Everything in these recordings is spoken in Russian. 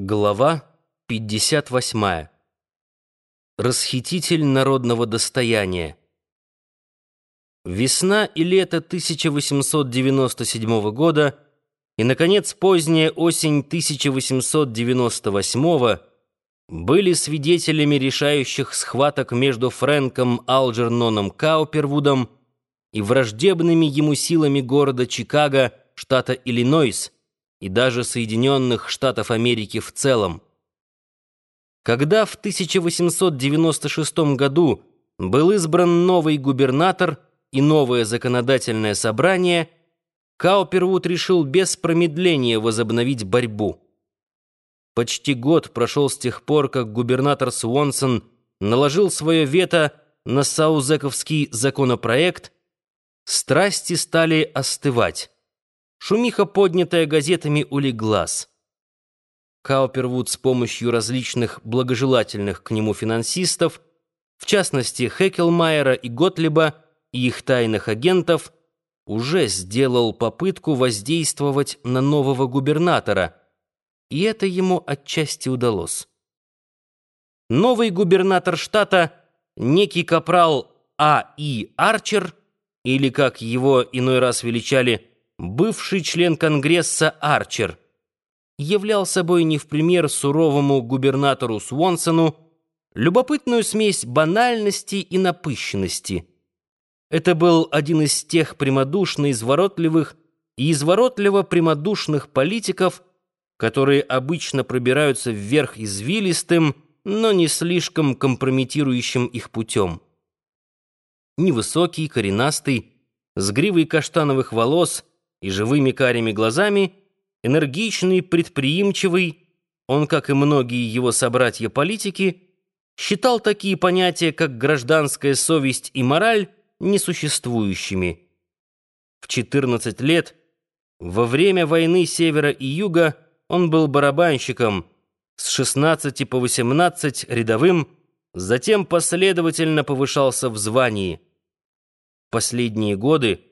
Глава 58. Расхититель народного достояния. Весна и лето 1897 года и, наконец, поздняя осень 1898 были свидетелями решающих схваток между Фрэнком Алджерноном Каупервудом и враждебными ему силами города Чикаго, штата Иллинойс, и даже Соединенных Штатов Америки в целом. Когда в 1896 году был избран новый губернатор и новое законодательное собрание, Каупервуд решил без промедления возобновить борьбу. Почти год прошел с тех пор, как губернатор Суонсон наложил свое вето на Саузековский законопроект, страсти стали остывать. Шумиха, поднятая газетами, улеглась. Каупервуд с помощью различных благожелательных к нему финансистов, в частности Хекелмайера и Готлиба и их тайных агентов, уже сделал попытку воздействовать на нового губернатора, и это ему отчасти удалось. Новый губернатор штата, некий капрал А. И. Арчер, или, как его иной раз величали, бывший член Конгресса Арчер, являл собой не в пример суровому губернатору Свонсону любопытную смесь банальности и напыщенности. Это был один из тех прямодушно изворотливых и изворотливо-прямодушных политиков, которые обычно пробираются вверх извилистым, но не слишком компрометирующим их путем. Невысокий, коренастый, с гривой каштановых волос — и живыми карими глазами, энергичный, предприимчивый, он, как и многие его собратья-политики, считал такие понятия, как гражданская совесть и мораль, несуществующими. В 14 лет, во время войны Севера и Юга, он был барабанщиком, с 16 по 18 рядовым, затем последовательно повышался в звании. Последние годы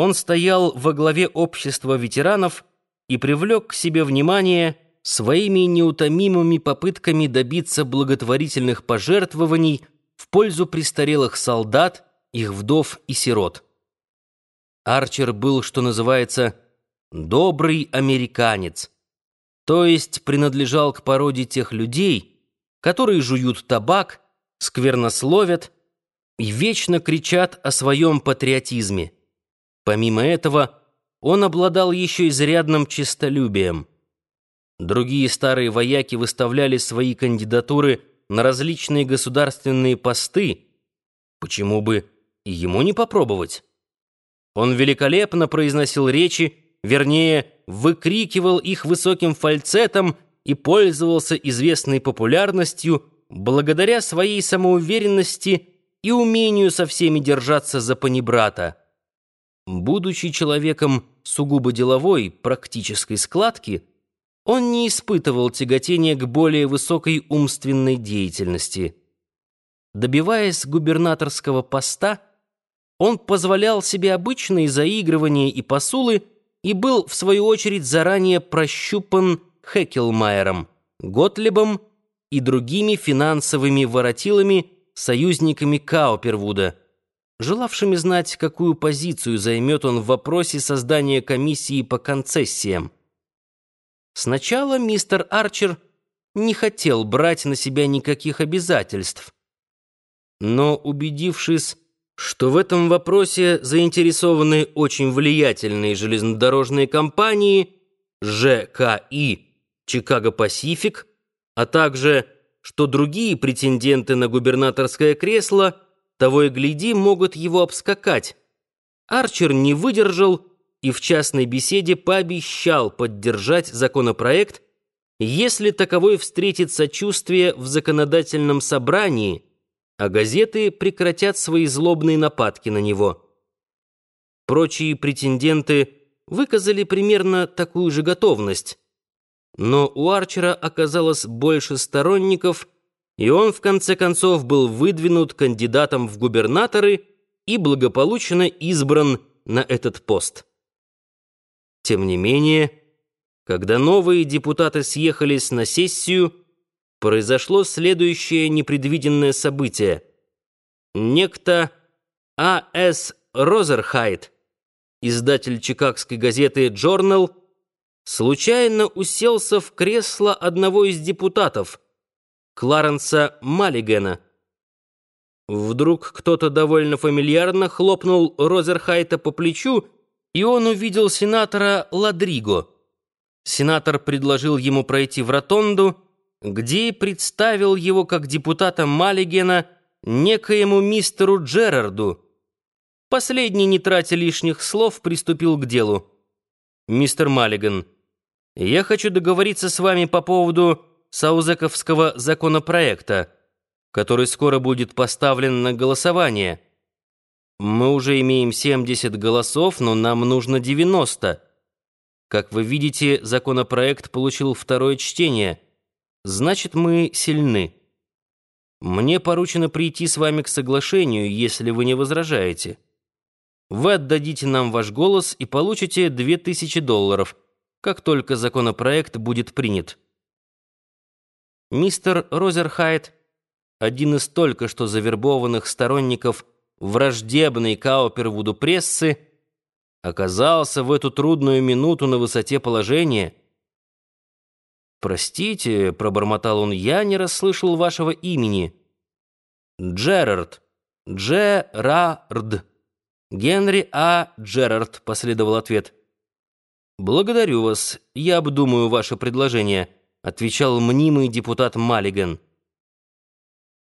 он стоял во главе общества ветеранов и привлек к себе внимание своими неутомимыми попытками добиться благотворительных пожертвований в пользу престарелых солдат, их вдов и сирот. Арчер был, что называется, «добрый американец», то есть принадлежал к породе тех людей, которые жуют табак, сквернословят и вечно кричат о своем патриотизме. Помимо этого, он обладал еще изрядным честолюбием. Другие старые вояки выставляли свои кандидатуры на различные государственные посты. Почему бы и ему не попробовать? Он великолепно произносил речи, вернее, выкрикивал их высоким фальцетом и пользовался известной популярностью благодаря своей самоуверенности и умению со всеми держаться за панибрата. Будучи человеком сугубо деловой, практической складки, он не испытывал тяготения к более высокой умственной деятельности. Добиваясь губернаторского поста, он позволял себе обычные заигрывания и посулы и был, в свою очередь, заранее прощупан Хекелмайером, Готлебом и другими финансовыми воротилами, союзниками Каупервуда – желавшими знать, какую позицию займет он в вопросе создания комиссии по концессиям. Сначала мистер Арчер не хотел брать на себя никаких обязательств. Но убедившись, что в этом вопросе заинтересованы очень влиятельные железнодорожные компании ЖКИ «Чикаго Пасифик», а также, что другие претенденты на губернаторское кресло – того и гляди, могут его обскакать. Арчер не выдержал и в частной беседе пообещал поддержать законопроект, если таковой встретит сочувствие в законодательном собрании, а газеты прекратят свои злобные нападки на него. Прочие претенденты выказали примерно такую же готовность, но у Арчера оказалось больше сторонников – и он, в конце концов, был выдвинут кандидатом в губернаторы и благополучно избран на этот пост. Тем не менее, Когда новые депутаты съехались на сессию, произошло следующее непредвиденное событие. Некто А.С. Розерхайт, издатель чикагской газеты «Джорнал», случайно уселся в кресло одного из депутатов, Кларенса Маллигана. Вдруг кто-то довольно фамильярно хлопнул Розерхайта по плечу, и он увидел сенатора Ладриго. Сенатор предложил ему пройти в ротонду, где представил его как депутата Маллигена некоему мистеру Джерарду. Последний, не тратя лишних слов, приступил к делу. «Мистер Маллиган, я хочу договориться с вами по поводу Саузековского законопроекта, который скоро будет поставлен на голосование. Мы уже имеем 70 голосов, но нам нужно 90. Как вы видите, законопроект получил второе чтение. Значит, мы сильны. Мне поручено прийти с вами к соглашению, если вы не возражаете. Вы отдадите нам ваш голос и получите 2000 долларов, как только законопроект будет принят. Мистер Розерхайт, один из только что завербованных сторонников враждебной Каупервуду прессы, оказался в эту трудную минуту на высоте положения. «Простите», — пробормотал он, — «я не расслышал вашего имени». «Джерард. Джерард. Генри А. Джерард», — последовал ответ. «Благодарю вас. Я обдумаю ваше предложение», — отвечал мнимый депутат Маллиган.